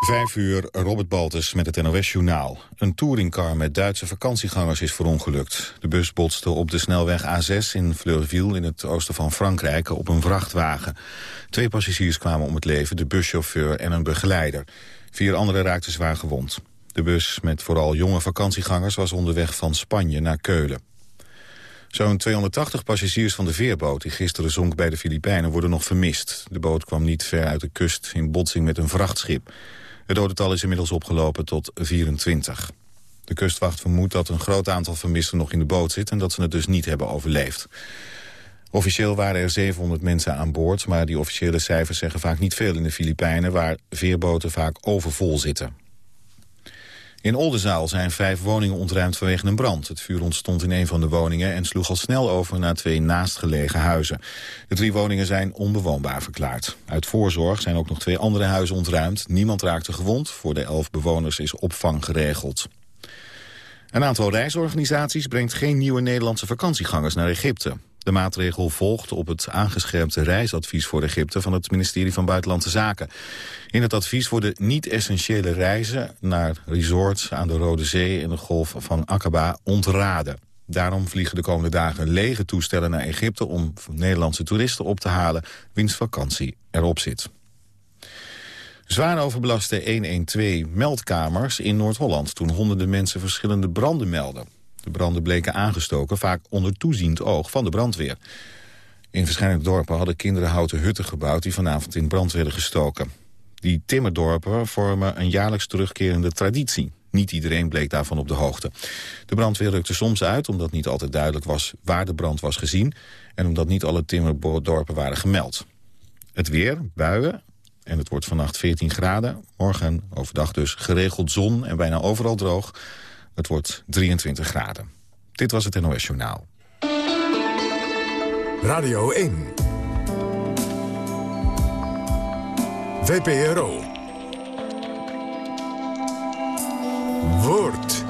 Vijf uur, Robert Baltus met het NOS-journaal. Een touringcar met Duitse vakantiegangers is verongelukt. De bus botste op de snelweg A6 in Fleurville in het oosten van Frankrijk op een vrachtwagen. Twee passagiers kwamen om het leven, de buschauffeur en een begeleider. Vier anderen raakten zwaar gewond. De bus met vooral jonge vakantiegangers was onderweg van Spanje naar Keulen. Zo'n 280 passagiers van de veerboot die gisteren zonk bij de Filipijnen worden nog vermist. De boot kwam niet ver uit de kust in botsing met een vrachtschip. Het dodental is inmiddels opgelopen tot 24. De kustwacht vermoedt dat een groot aantal vermisten nog in de boot zit... en dat ze het dus niet hebben overleefd. Officieel waren er 700 mensen aan boord... maar die officiële cijfers zeggen vaak niet veel in de Filipijnen... waar veerboten vaak overvol zitten. In Oldenzaal zijn vijf woningen ontruimd vanwege een brand. Het vuur ontstond in een van de woningen en sloeg al snel over naar twee naastgelegen huizen. De drie woningen zijn onbewoonbaar verklaard. Uit voorzorg zijn ook nog twee andere huizen ontruimd. Niemand raakte gewond. Voor de elf bewoners is opvang geregeld. Een aantal reisorganisaties brengt geen nieuwe Nederlandse vakantiegangers naar Egypte. De maatregel volgt op het aangescherpte reisadvies voor Egypte van het ministerie van Buitenlandse Zaken. In het advies worden niet-essentiële reizen naar resorts aan de Rode Zee en de Golf van Aqaba ontraden. Daarom vliegen de komende dagen lege toestellen naar Egypte om Nederlandse toeristen op te halen wiens vakantie erop zit. Zwaar overbelaste 112-meldkamers in Noord-Holland... toen honderden mensen verschillende branden melden. De branden bleken aangestoken, vaak onder toeziend oog van de brandweer. In verschillende dorpen hadden kinderen houten hutten gebouwd... die vanavond in brand werden gestoken. Die timmerdorpen vormen een jaarlijks terugkerende traditie. Niet iedereen bleek daarvan op de hoogte. De brandweer rukte soms uit omdat niet altijd duidelijk was waar de brand was gezien... en omdat niet alle timmerdorpen waren gemeld. Het weer, buien, en het wordt vannacht 14 graden. Morgen overdag dus geregeld zon en bijna overal droog. Het wordt 23 graden. Dit was het NOS Journaal. Radio 1. VPRO. Woord.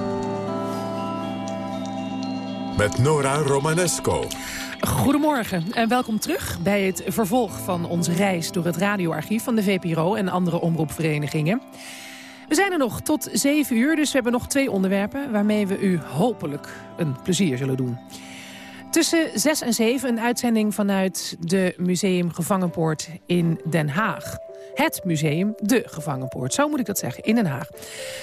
Met Nora Romanesco. Goedemorgen en welkom terug bij het vervolg van onze reis... door het radioarchief van de VPRO en andere omroepverenigingen. We zijn er nog tot 7 uur, dus we hebben nog twee onderwerpen... waarmee we u hopelijk een plezier zullen doen. Tussen 6 en 7 een uitzending vanuit de Museum Gevangenpoort in Den Haag. Het museum, de Gevangenpoort, zo moet ik dat zeggen, in Den Haag.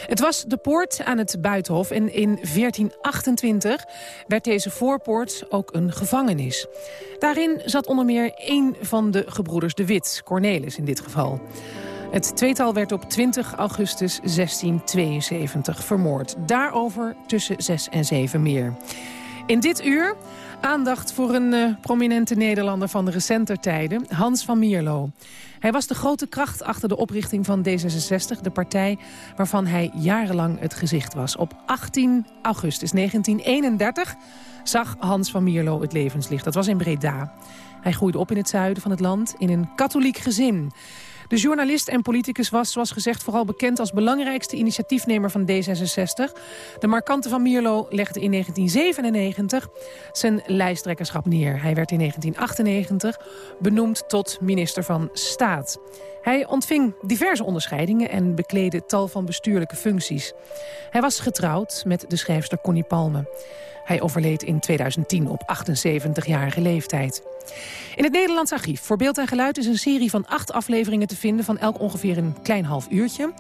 Het was de poort aan het Buitenhof en in 1428 werd deze voorpoort ook een gevangenis. Daarin zat onder meer één van de gebroeders de Wit, Cornelis in dit geval. Het tweetal werd op 20 augustus 1672 vermoord. Daarover tussen 6 en 7 meer. In dit uur aandacht voor een uh, prominente Nederlander van de recenter tijden, Hans van Mierlo. Hij was de grote kracht achter de oprichting van D66, de partij waarvan hij jarenlang het gezicht was. Op 18 augustus 1931 zag Hans van Mierlo het levenslicht. Dat was in Breda. Hij groeide op in het zuiden van het land in een katholiek gezin. De journalist en politicus was, zoals gezegd, vooral bekend als belangrijkste initiatiefnemer van D66. De markante van Mierlo legde in 1997 zijn lijsttrekkerschap neer. Hij werd in 1998 benoemd tot minister van Staat. Hij ontving diverse onderscheidingen en bekleedde tal van bestuurlijke functies. Hij was getrouwd met de schrijfster Connie Palme. Hij overleed in 2010 op 78-jarige leeftijd. In het Nederlands Archief voor Beeld en Geluid is een serie van acht afleveringen te vinden... van elk ongeveer een klein half uurtje.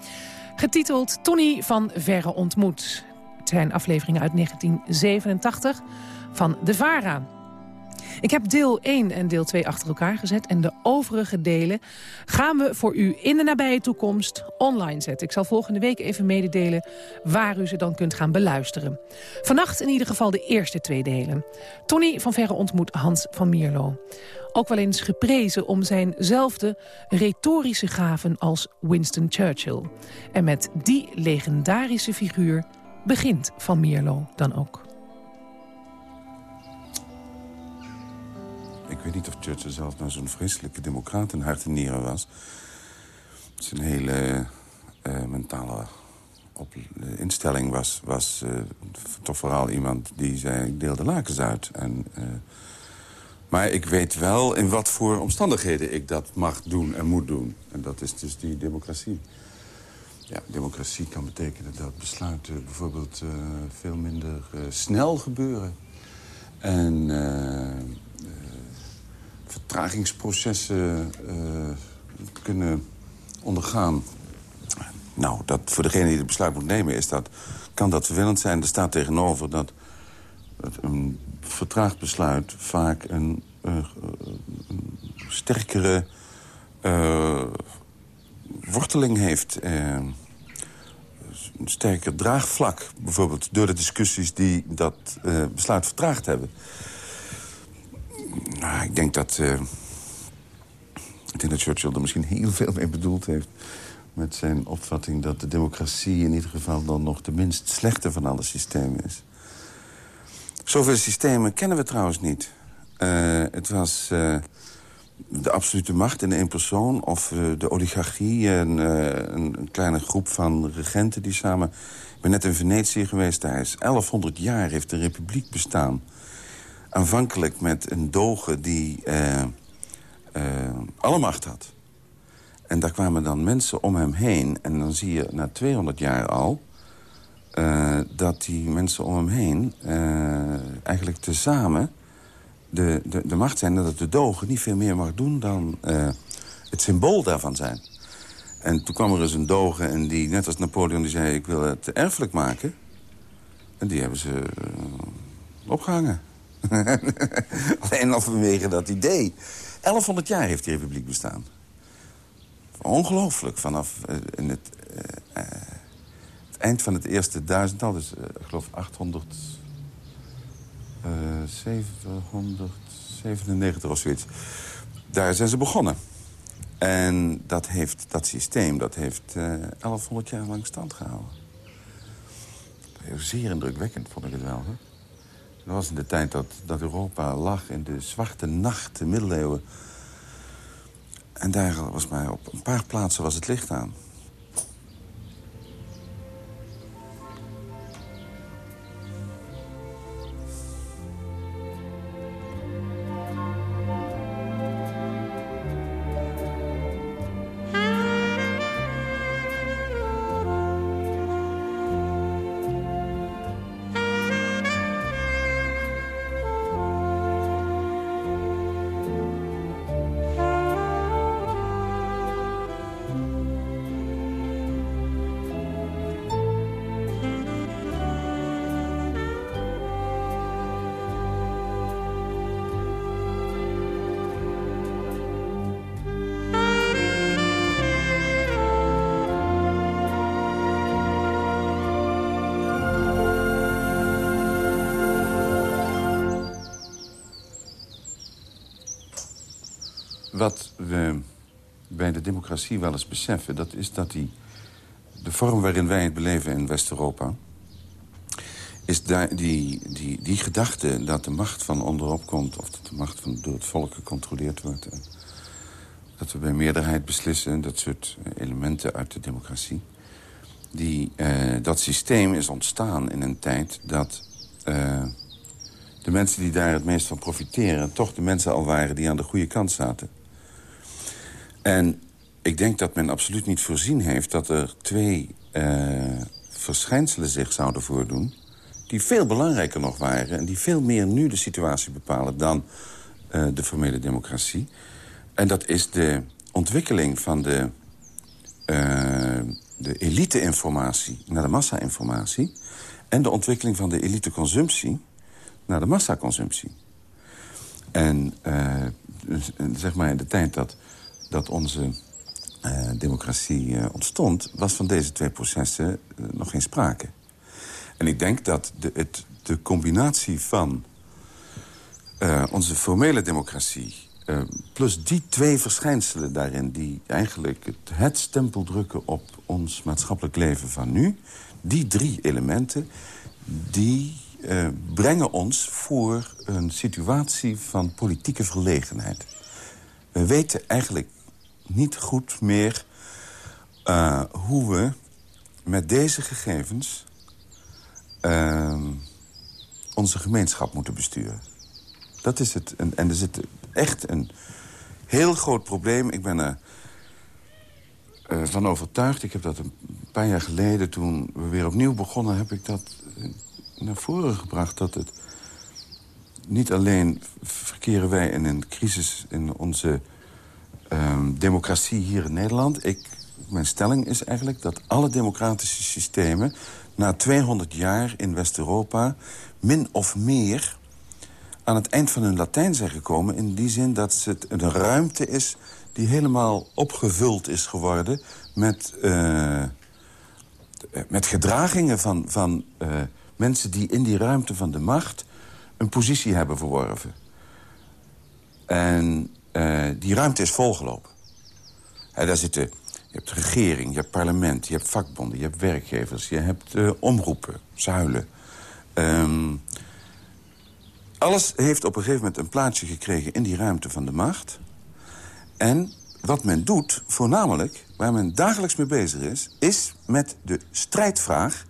Getiteld Tony van Verre Ontmoet. Het zijn afleveringen uit 1987 van De Vara. Ik heb deel 1 en deel 2 achter elkaar gezet. En de overige delen gaan we voor u in de nabije toekomst online zetten. Ik zal volgende week even mededelen waar u ze dan kunt gaan beluisteren. Vannacht in ieder geval de eerste twee delen. Tony van Verre ontmoet Hans van Mierlo. Ook wel eens geprezen om zijnzelfde retorische gaven als Winston Churchill. En met die legendarische figuur begint Van Mierlo dan ook. Ik weet niet of Churchill zelf nou zo'n vreselijke democrat in hart en nieren was. Zijn hele uh, mentale op, uh, instelling was, was uh, toch vooral iemand die zei... ik deel de lakens uit. En, maar ik weet wel in wat voor omstandigheden ik dat mag doen en moet doen. En dat is dus die democratie. Ja, democratie kan betekenen dat besluiten bijvoorbeeld veel minder snel gebeuren. En vertragingsprocessen kunnen ondergaan. Nou, dat voor degene die het besluit moet nemen is dat, kan dat vervelend zijn. Er staat tegenover dat een vertraagd besluit vaak een, een sterkere worteling heeft. Een sterker draagvlak, bijvoorbeeld door de discussies die dat besluit vertraagd hebben. Ik denk dat... Uh, ik denk dat Churchill er misschien heel veel mee bedoeld heeft... met zijn opvatting dat de democratie in ieder geval dan nog de minst slechte van alle systemen is. Zoveel systemen kennen we trouwens niet. Uh, het was de absolute macht in één persoon... of de oligarchie, en, een, een, kleine groep van regenten die samen... Ik ben net in Venetië geweest, daar is 1100 jaar heeft de republiek bestaan. Aanvankelijk met een doge die uh, alle macht had. En daar kwamen dan mensen om hem heen. En dan zie je na 200 jaar al... dat die mensen om hem heen eigenlijk tezamen de, de, de macht zijn... dat de dogen niet veel meer mag doen dan het symbool daarvan zijn. En toen kwam er eens een doge en die, net als Napoleon, die zei... ik wil het erfelijk maken. En die hebben ze opgehangen. Alleen al vanwege dat idee. 1100 jaar heeft die republiek bestaan. Ongelooflijk. Vanaf uh, in het, het, eind van het eerste duizendtal, dus ik geloof 800... 797 of zoiets. Daar zijn ze begonnen. En dat, heeft, dat systeem dat heeft uh, eh, 1100 jaar lang stand gehouden. Zeer indrukwekkend vond ik het wel. Hè? Dat was in de tijd dat, dat Europa lag in de zwarte nacht, de middeleeuwen. En daar was maar op een paar plaatsen was het licht aan. Democratie wel eens beseffen... dat is dat die, de vorm waarin wij het beleven in West-Europa... is die, die, die gedachte dat de macht van onderop komt... of dat de macht van, door het volk gecontroleerd wordt... En dat we bij meerderheid beslissen, dat soort elementen uit de democratie... Die, uh, dat systeem is ontstaan in een tijd dat... De mensen die daar het meest van profiteren... toch de mensen al waren die aan de goede kant zaten. En ik denk dat men absoluut niet voorzien heeft... dat er twee uh, verschijnselen zich zouden voordoen... die veel belangrijker nog waren... en die veel meer nu de situatie bepalen dan uh, de formele democratie. En dat is de ontwikkeling van de, uh, de elite-informatie naar de massa-informatie... en de ontwikkeling van de elite-consumptie naar de massaconsumptie. En zeg maar in de tijd dat dat onze democratie uh, ontstond... was van deze twee processen uh, nog geen sprake. En ik denk dat de, het, de combinatie van onze formele democratie... plus die twee verschijnselen daarin... die eigenlijk het, het stempel drukken op ons maatschappelijk leven van nu... die drie elementen, die brengen ons voor een situatie van politieke verlegenheid. We weten eigenlijk niet goed meer uh, hoe we met deze gegevens uh, onze gemeenschap moeten besturen. Dat is het. En, en er zit echt een heel groot probleem. Ik ben er uh, van overtuigd. Ik heb dat een paar jaar geleden, toen we weer opnieuw begonnen... heb ik dat naar voren gebracht dat het... niet alleen verkeren wij in een crisis in onze ehm, democratie hier in Nederland. Ik, mijn stelling is eigenlijk dat alle democratische systemen... na 200 jaar in West-Europa min of meer aan het eind van hun Latijn zijn gekomen... in die zin dat het een ruimte is die helemaal opgevuld is geworden... met, uh, met gedragingen van, van uh, mensen die in die ruimte van de macht... een positie hebben verworven. En uh, die ruimte is volgelopen. En daar zitten, je hebt regering, je hebt parlement, je hebt vakbonden... je hebt werkgevers, je hebt omroepen, zuilen... Um, alles heeft op een gegeven moment een plaatsje gekregen in die ruimte van de macht. En wat men doet, voornamelijk, waar men dagelijks mee bezig is... is met de strijdvraag...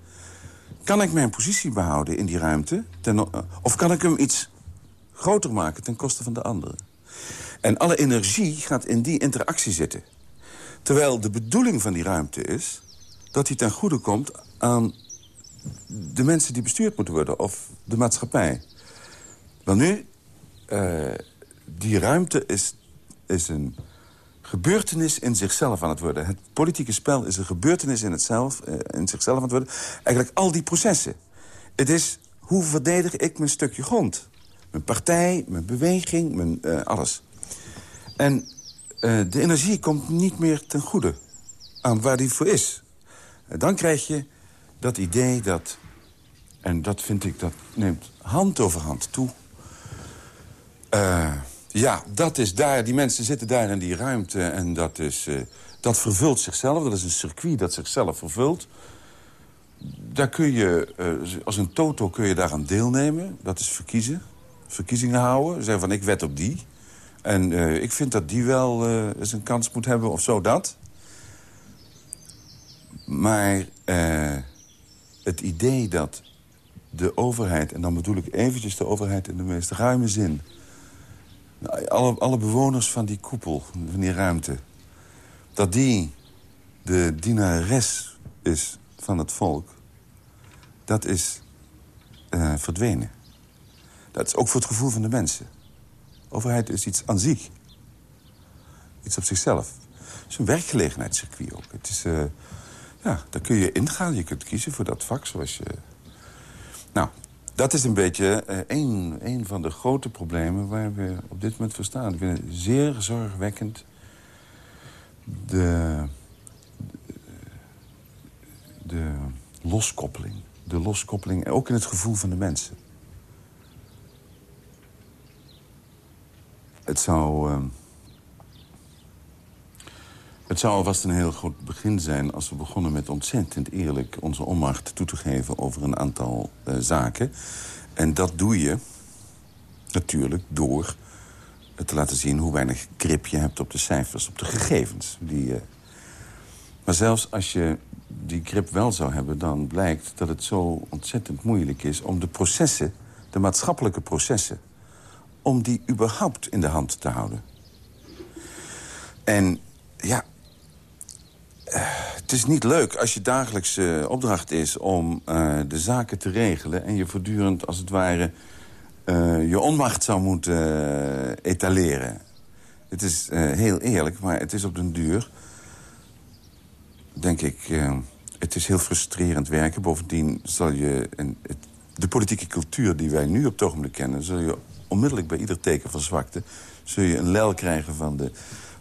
kan ik mijn positie behouden in die ruimte... Ten, of kan ik hem iets groter maken ten koste van de anderen? En alle energie gaat in die interactie zitten. Terwijl de bedoeling van die ruimte is... dat die ten goede komt aan de mensen die bestuurd moeten worden... of de maatschappij. Wel nu, uh, die ruimte is, is een gebeurtenis in zichzelf aan het worden. Het politieke spel is een gebeurtenis in, het zelf, uh, in zichzelf aan het worden. Eigenlijk al die processen. Het is, hoe verdedig ik mijn stukje grond? Mijn partij, mijn beweging, mijn, uh, alles. En de energie komt niet meer ten goede aan waar die voor is. dan krijg je dat idee dat... en dat vind ik, dat neemt hand over hand toe... Uh, ja, dat is daar. Die mensen zitten daar in die ruimte en dat, is, dat vervult zichzelf. Dat is een circuit dat zichzelf vervult. Daar kun je, als een toto kun je daaraan deelnemen. Dat is verkiezen. Verkiezingen houden. Zeggen van ik wed op die. En ik vind dat die wel eens een kans moet hebben of zo dat. Maar het idee dat de overheid... en dan bedoel ik eventjes de overheid in de meest ruime zin alle, alle bewoners van die koepel, van die ruimte... dat die de dienares is van het volk... dat is uh, verdwenen. Dat is ook voor het gevoel van de mensen. Overheid is iets aan zich. Iets op zichzelf. Het is een werkgelegenheidscircuit ook. Het is, uh, ja, daar kun je ingaan. Je kunt kiezen voor dat vak zoals je... Nou, dat is een beetje uh, een, een van de grote problemen waar we op dit moment voor staan. Ik vind het zeer zorgwekkend. De, de, de loskoppeling. De loskoppeling, ook in het gevoel van de mensen. Het zou... Uh, het zou alvast een heel goed begin zijn als we begonnen met ontzettend eerlijk onze onmacht toe te geven over een aantal uh, zaken. En dat doe je natuurlijk door te laten zien hoe weinig grip je hebt op de cijfers, op de gegevens. Die. Maar zelfs als je die grip wel zou hebben, dan blijkt dat het zo ontzettend moeilijk is om de processen, de maatschappelijke processen, om die überhaupt in de hand te houden. En ja, het is niet leuk als je dagelijkse opdracht is om uh, de zaken te regelen... en je voortdurend, als het ware, je onmacht zou moeten etaleren. Het is heel eerlijk, maar het is op den duur... denk ik, het is heel frustrerend werken. Bovendien zal je de politieke cultuur die wij nu op het ogenblik kennen... zul je onmiddellijk bij ieder teken van zwakte... zul je een lel krijgen van de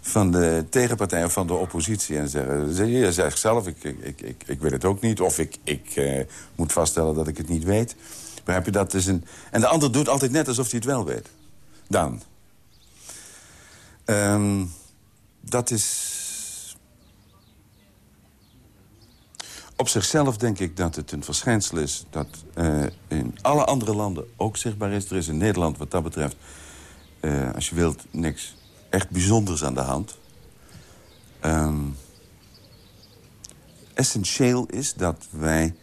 van de tegenpartij of van de oppositie. En zeggen, je zegt zelf, ik, ik, ik, ik weet het ook niet. Of ik, ik uh, moet vaststellen dat ik het niet weet. Begrijp je, dat is een... En de ander doet altijd net alsof hij het wel weet. Dan. Um, dat is... Op zichzelf denk ik dat het een verschijnsel is... dat uh, in alle andere landen ook zichtbaar is. Er is in Nederland wat dat betreft, uh, als je wilt, niks echt bijzonders aan de hand. Um, essentieel is dat wij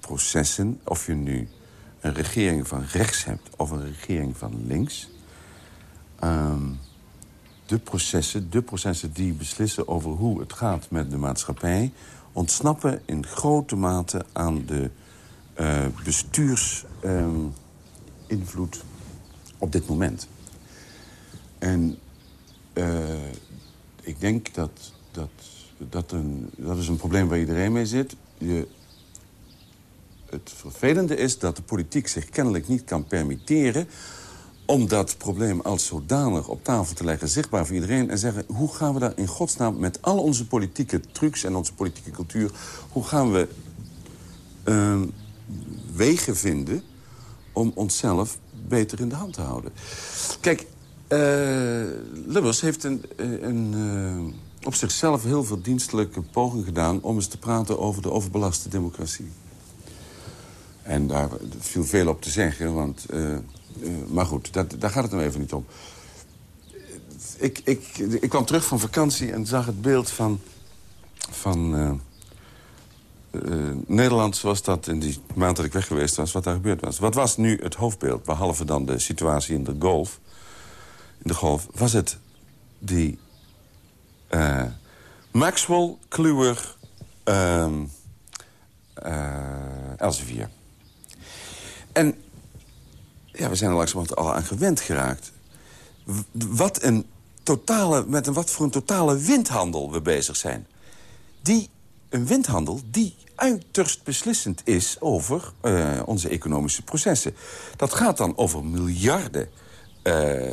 processen, of je nu een regering van rechts hebt of een regering van links... Um, de, processen, de processen die beslissen over hoe het gaat met de maatschappij... ontsnappen in grote mate aan de uh, bestuursinvloed uh, op dit moment. En uh, ik denk dat dat, dat, een, dat is een probleem waar iedereen mee zit. Je, het vervelende is dat de politiek zich kennelijk niet kan permitteren om dat probleem als zodanig op tafel te leggen, zichtbaar voor iedereen... en zeggen, hoe gaan we daar in godsnaam met al onze politieke trucs en onze politieke cultuur... hoe gaan we uh, wegen vinden om onszelf beter in de hand te houden? Kijk, uh, Lubbers heeft een, een, uh, op zichzelf heel veel dienstelijke poging gedaan... om eens te praten over de overbelaste democratie. En daar viel veel op te zeggen, want... Uh, maar goed, dat, daar gaat het nou even niet om. Ik, ik, ik kwam terug van vakantie en zag het beeld van... van uh, Nederland zoals dat in die maand dat ik weg geweest was... wat daar gebeurd was. Wat was nu het hoofdbeeld, behalve dan de situatie in de golf... in de golf, was het die uh, Maxwell, Kluwer, uh, Elsevier. En ja, we zijn er langzamerhand al aan gewend geraakt. Wat een totale, met een, wat voor een totale windhandel we bezig zijn. Die, een windhandel die uiterst beslissend is over uh, onze economische processen. Dat gaat dan over miljarden uh,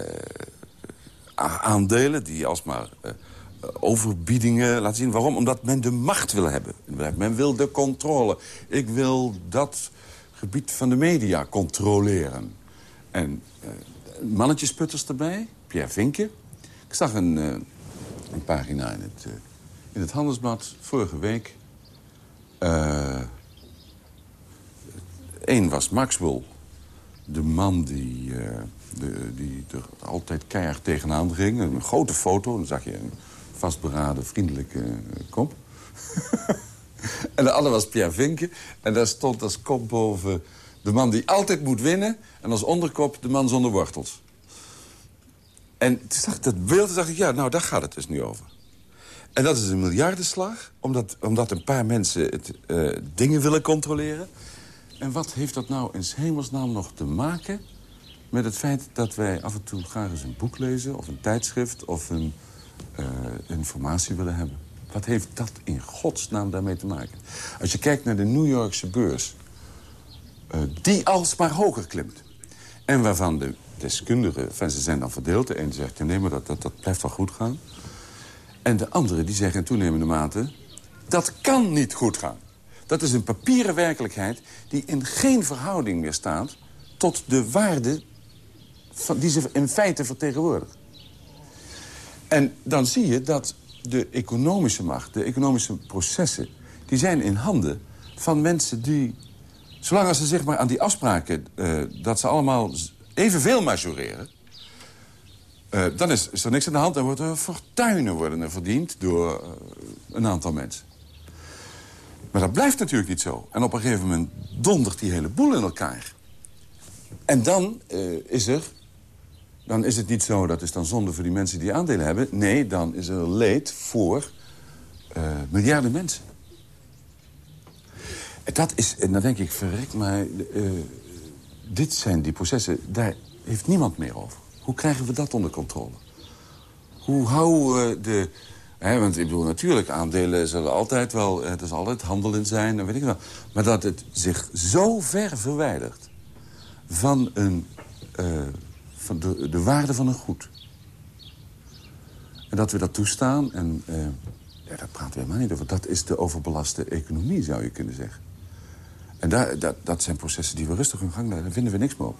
aandelen die alsmaar uh, overbiedingen laten zien. Waarom? Omdat men de macht wil hebben. Men wil de controle. Ik wil dat gebied van de media controleren. En uh, mannetjesputters erbij, Pierre Vinken. Ik zag een, uh, een pagina in het, uh, in het Handelsblad vorige week. Eén was Maxwell, de man die, de, die er altijd keihard tegenaan ging. Een grote foto, dan zag je een vastberaden, vriendelijke kop. en de andere was Pierre Vinken. En daar stond als kop boven de man die altijd moet winnen. En als onderkop de man zonder wortels. En toen zag ik dat beeld dacht ik, ja, nou, daar gaat het dus nu over. En dat is een miljardenslag, omdat, omdat een paar mensen het, uh, dingen willen controleren. En wat heeft dat nou in hemelsnaam nog te maken... met het feit dat wij af en toe graag eens een boek lezen... of een tijdschrift of een uh, informatie willen hebben? Wat heeft dat in godsnaam daarmee te maken? Als je kijkt naar de New Yorkse beurs... Uh, die alsmaar hoger klimt. En waarvan de deskundigen, van ze zijn dan verdeeld. De ene zegt, nee, maar dat, dat, dat blijft wel goed gaan. En de andere die zeggen in toenemende mate... dat kan niet goed gaan. Dat is een papieren werkelijkheid die in geen verhouding meer staat... tot de waarde van, die ze in feite vertegenwoordigt. En dan zie je dat de economische macht, de economische processen... die zijn in handen van mensen die Zolang ze zeg maar aan die afspraken... Uh, dat ze allemaal evenveel majoreren... Uh, dan is, er niks aan de hand. Dan worden er fortuinen worden er verdiend door uh, een aantal mensen. Maar dat blijft natuurlijk niet zo. En op een gegeven moment dondert die hele boel in elkaar. En dan is er... Dan is het niet zo, dat is dan zonde voor die mensen die aandelen hebben. Nee, dan is er leed voor miljarden mensen. Dat is, en dan denk ik, verrek maar... Uh, dit zijn die processen, daar heeft niemand meer over. Hoe krijgen we dat onder controle? Hoe houden we de... Hè, want ik bedoel, natuurlijk, aandelen zullen altijd wel... Het is altijd handel in zijn, en weet ik wel. Maar dat het zich zo ver verwijdert van, een, uh, van de, de, waarde van een goed. En dat we dat toestaan, en ja, daar praten we helemaal niet over. Dat is de overbelaste economie, zou je kunnen zeggen. En dat, dat zijn processen die we rustig hun gang laten. Daar vinden we niks meer op.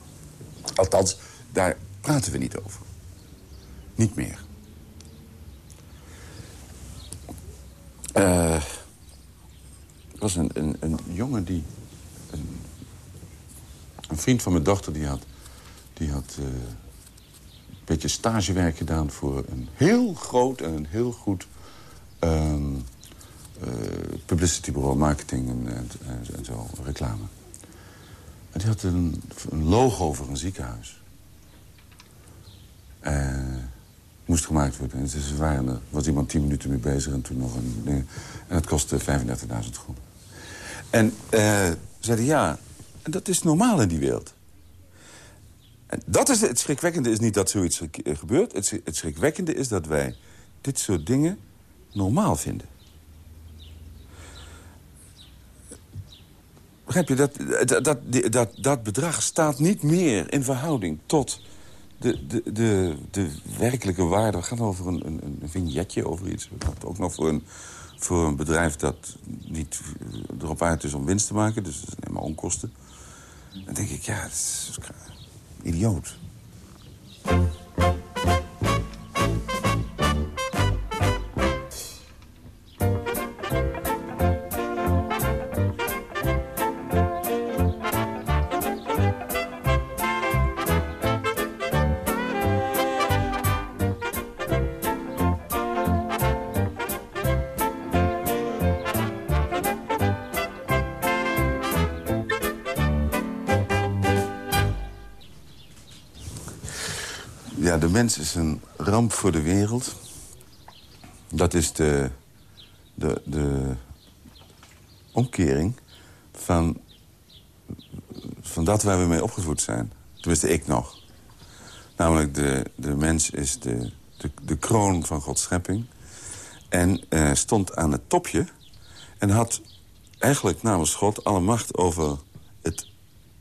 Althans, daar praten we niet over. Niet meer. Uh, was een, een, jongen die... Een, een, vriend van mijn dochter die had... Die had uh, een beetje stagewerk gedaan voor een heel groot en een heel goed... Uh, uh, publicity bureau, marketing en, en, zo, reclame. En die had een, logo voor een ziekenhuis. Uh, moest gemaakt worden. En dus waren er was iemand tien minuten mee bezig en toen nog een ding. En het kostte 35.000 gulden. En uh, zeiden ja, en dat is normaal in die wereld. En dat is het schrikwekkende is niet dat zoiets gebeurt. Het, het schrikwekkende is dat wij dit soort dingen normaal vinden. Begrijp je, dat, dat, dat, dat, bedrag staat niet meer in verhouding tot de, de, de, de werkelijke waarde. We gaan over een, een, een vignetje, over iets. Ook nog voor een, voor een bedrijf dat niet erop uit is om winst te maken. Dus dat alleen maar onkosten. Dan denk ik, ja, dat is idioot. De mens is een ramp voor de wereld. Dat is de, de, de omkering van, van dat waar we mee opgevoed zijn. Tenminste, ik nog. Namelijk, de, de mens is de, de, de kroon van Gods schepping. En uh, stond aan het topje. En had eigenlijk namens God alle macht over het,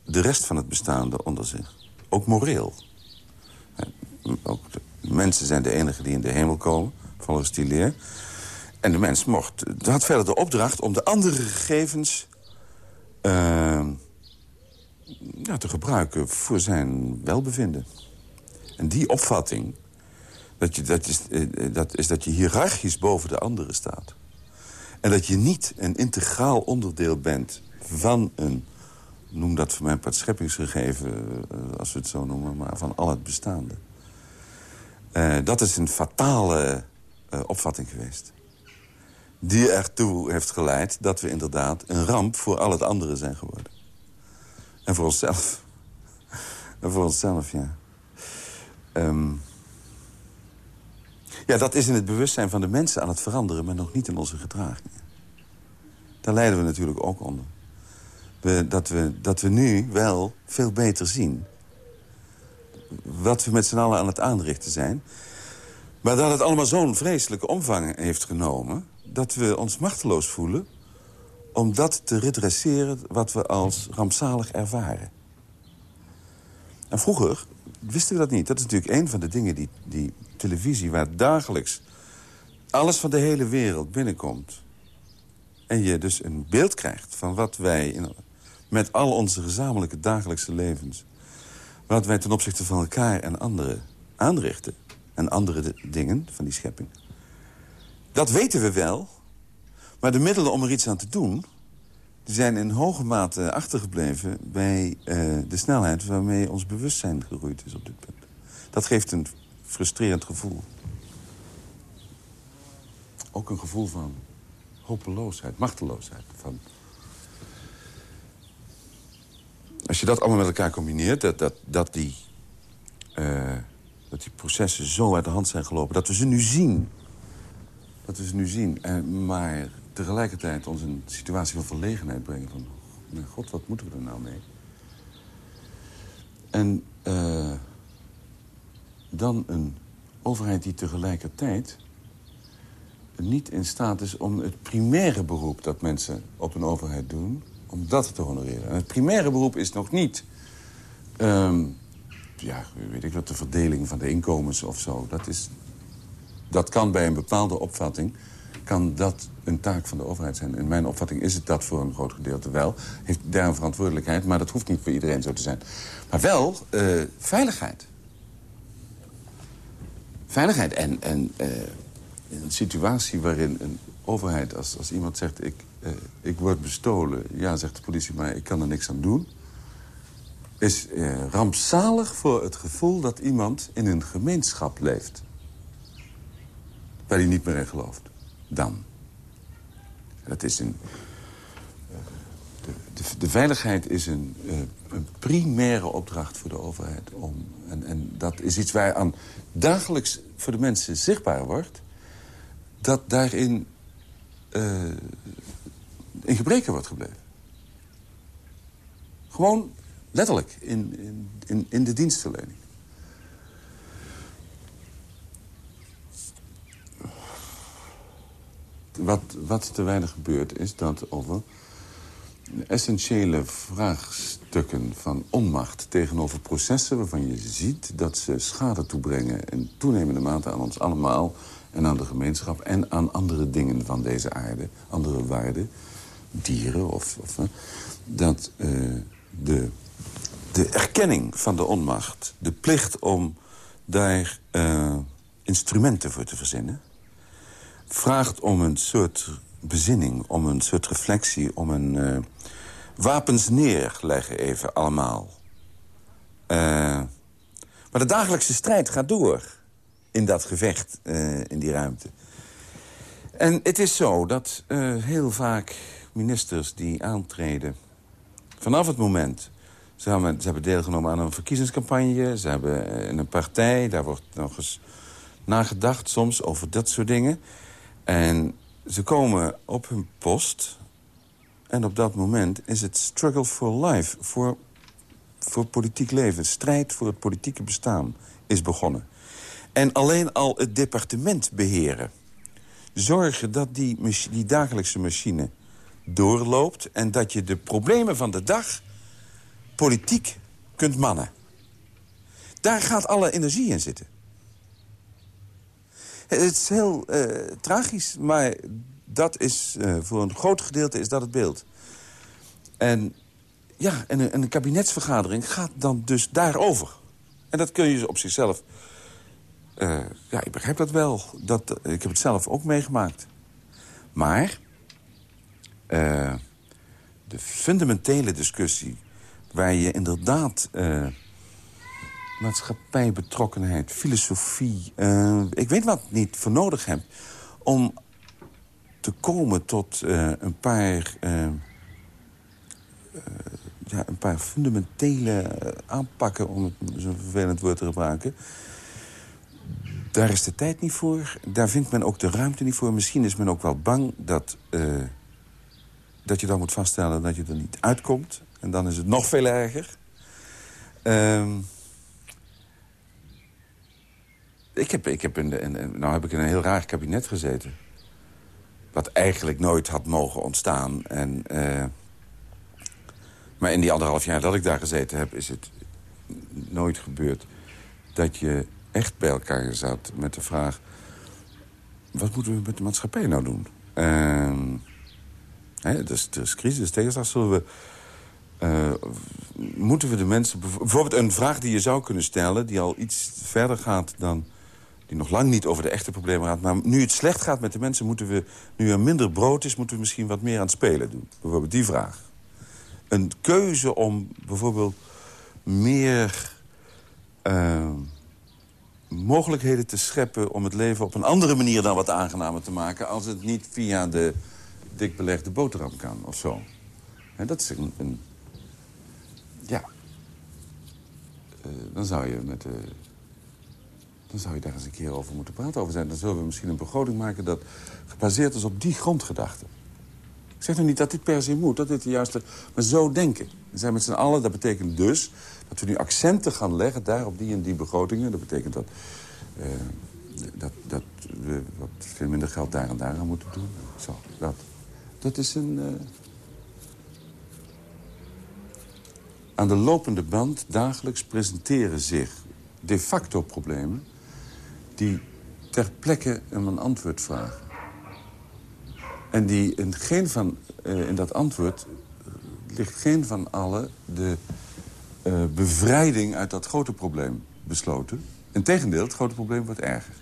de rest van het bestaande onder zich. Ook moreel ook de mensen zijn de enigen die in de hemel komen, volgens die leer. En de mens mocht, had verder de opdracht om de andere gegevens uh, ja, te gebruiken voor zijn welbevinden. En die opvatting, dat, je, dat, is, eh, dat is dat je hiërarchisch boven de anderen staat. En dat je niet een integraal onderdeel bent van een... noem dat voor mij het scheppingsgegeven, eh, als we het zo noemen... maar van al het bestaande. Uh, dat is een fatale uh, opvatting geweest. Die ertoe heeft geleid dat we inderdaad een ramp voor al het andere zijn geworden. En voor onszelf. en voor onszelf, ja. Um, ja, dat is in het bewustzijn van de mensen aan het veranderen... maar nog niet in onze gedragingen. Daar lijden we natuurlijk ook onder. We, dat, we, dat we nu wel veel beter zien wat we met z'n allen aan het aanrichten zijn. Maar dat het allemaal zo'n vreselijke omvang heeft genomen... dat we ons machteloos voelen om dat te redresseren wat we als rampzalig ervaren. En vroeger wisten we dat niet. Dat is natuurlijk een van de dingen die, die televisie... waar dagelijks alles van de hele wereld binnenkomt... en je dus een beeld krijgt van wat wij in, met al onze gezamenlijke dagelijkse levens wat wij ten opzichte van elkaar en anderen aanrichten... en andere dingen van die schepping... dat weten we wel. Maar de middelen om er iets aan te doen... die zijn in hoge mate achtergebleven... bij uh, de snelheid waarmee ons bewustzijn gegroeid is op dit punt. Dat geeft een frustrerend gevoel. Ook een gevoel van hopeloosheid, machteloosheid. Van als je dat allemaal met elkaar combineert... dat, dat, dat, die, uh, dat die processen zo uit de hand zijn gelopen... dat we ze nu zien. Dat we ze nu zien. Uh, maar tegelijkertijd ons een situatie van verlegenheid brengen. Van, mijn god, wat moeten we er nou mee? En uh, dan een overheid die tegelijkertijd niet in staat is om het primaire beroep dat mensen op een overheid doen om dat te honoreren. En het primaire beroep is nog niet... Um, ja, weet ik wat, de verdeling van de inkomens of zo. Dat, is, dat kan bij een bepaalde opvatting kan dat een taak van de overheid zijn. In mijn opvatting is het dat voor een groot gedeelte wel. Heeft daar een verantwoordelijkheid, maar dat hoeft niet voor iedereen zo te zijn. Maar wel uh, veiligheid. Veiligheid en, en uh, een situatie waarin een overheid... als, als iemand zegt, ik uh, ik word bestolen. Ja, zegt de politie, maar ik kan er niks aan doen. Is uh, rampzalig voor het gevoel dat iemand in een gemeenschap leeft. Waar hij niet meer in gelooft. Dan. Dat is een... Uh, de, de, de, veiligheid is een, een, primaire opdracht voor de overheid. Om, en, en dat is iets waar aan dagelijks voor de mensen zichtbaar wordt... dat daarin uh, in gebreken wordt gebleven. Gewoon letterlijk in, in, in de dienstverlening. Wat, wat te weinig gebeurt is dat over essentiële vraagstukken van onmacht... tegenover processen waarvan je ziet dat ze schade toebrengen... in toenemende mate aan ons allemaal en aan de gemeenschap... en aan andere dingen van deze aarde, andere waarden, dieren of... of dat uh, de, de erkenning van de onmacht, de plicht om daar uh, instrumenten voor te verzinnen... vraagt om een soort bezinning, om een soort reflectie... om een uh, wapens neerleggen even allemaal. Maar de dagelijkse strijd gaat door in dat gevecht, uh, in die ruimte. En het is zo dat heel vaak ministers die aantreden... vanaf het moment... Ze hebben, ze hebben deelgenomen aan een verkiezingscampagne. Ze hebben in een partij, daar wordt nog eens nagedacht soms over dat soort dingen. En ze komen op hun post... en op dat moment is het struggle for life, voor, voor politiek leven. Strijd voor het politieke bestaan is begonnen. En alleen al het departement beheren. Zorgen dat die, die dagelijkse machine doorloopt... en dat je de problemen van de dag politiek kunt mannen. Daar gaat alle energie in zitten. Het is heel uh, tragisch, maar dat is, uh, voor een groot gedeelte is dat het beeld. En ja, en een, kabinetsvergadering gaat dan dus daarover. En dat kun je op zichzelf... Uh, ja, ik begrijp dat wel. Dat, ik heb het zelf ook meegemaakt. Maar de fundamentele discussie... waar je inderdaad maatschappijbetrokkenheid, filosofie... Uh, ik weet wat niet voor nodig heb... om te komen tot een paar... Ja, een paar fundamentele aanpakken, om het zo'n vervelend woord te gebruiken. Daar is de tijd niet voor. Daar vindt men ook de ruimte niet voor. Misschien is men ook wel bang dat, dat je dan moet vaststellen dat je er niet uitkomt. En dan is het nog veel erger. Uh, ik heb, ik heb in, nou heb ik in een heel raar kabinet gezeten. Wat eigenlijk nooit had mogen ontstaan. En, uh, maar in die anderhalf jaar dat ik daar gezeten heb... is het nooit gebeurd dat je echt bij elkaar zat met de vraag... wat moeten we met de maatschappij nou doen? Uh, hè, dus, is crisis, tegenslag zullen we... Uh, moeten we de mensen... Bijvoorbeeld een vraag die je zou kunnen stellen... die al iets verder gaat dan die nog lang niet over de echte problemen gaat. Maar nu het slecht gaat met de mensen, moeten we, nu er minder brood is... moeten we misschien wat meer aan het spelen doen. Bijvoorbeeld die vraag. Een keuze om bijvoorbeeld meer uh, mogelijkheden te scheppen... om het leven op een andere manier dan wat aangenamer te maken... als het niet via de dik belegde boterham kan of zo. dat is een... een ja. Uh, dan zou je met de dan zou je daar eens een keer over moeten praten over zijn. Dan zullen we misschien een begroting maken dat gebaseerd is op die grondgedachte. Ik zeg nog niet dat dit per se moet, dat dit de juiste... Maar zo denken. We zijn met z'n allen, dat betekent dus dat we nu accenten gaan leggen... daar op die en die begrotingen. Dat betekent dat, uh, dat, dat we wat veel minder geld daar en daar aan moeten doen. Zo, dat. Dat is een... Uh... Aan de lopende band dagelijks presenteren zich de facto problemen die ter plekke een antwoord vragen. En die in, geen van, uh, in dat antwoord ligt geen van alle de bevrijding uit dat grote probleem besloten. Integendeel, het grote probleem wordt erger.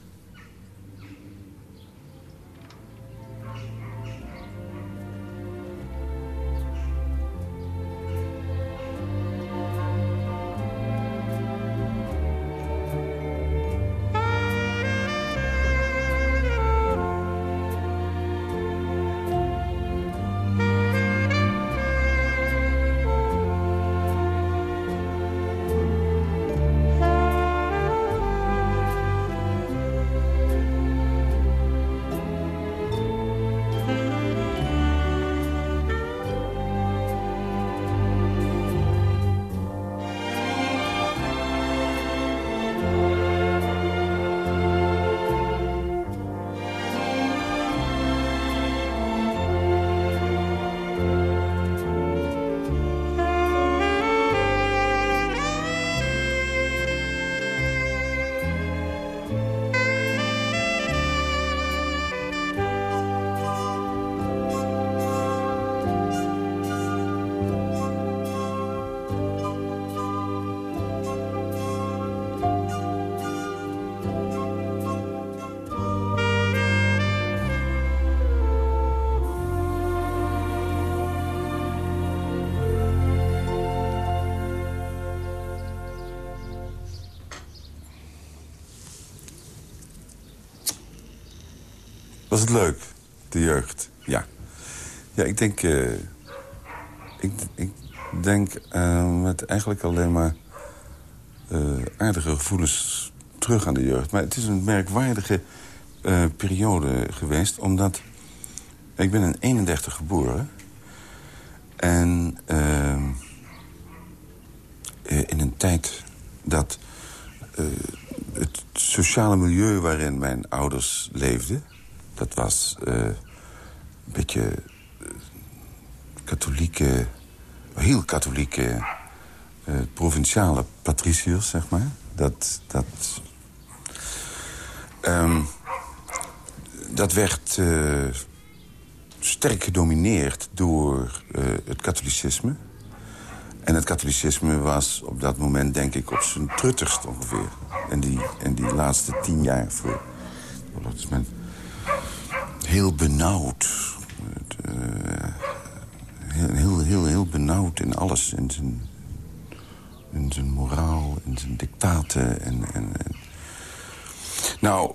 Was het leuk, de jeugd? Ja. Ja, ik denk... Uh, ik, ik denk uh, met eigenlijk alleen maar uh, aardige gevoelens terug aan de jeugd. Maar het is een merkwaardige periode geweest, omdat... Ik ben in 31 geboren. En in een tijd dat het sociale milieu waarin mijn ouders leefden... dat was uh, een beetje uh, katholieke, heel katholieke... Uh, provinciale patriciërs, zeg maar. Dat, dat, um, dat werd sterk gedomineerd door het katholicisme... En het katholicisme was op dat moment, denk ik, op zijn truttigst ongeveer. En die, en die laatste tien jaar voor dat is heel benauwd. Uh, heel, heel, heel, heel benauwd in alles. In zijn, in zijn moraal, in zijn dictaten. En, en. Nou,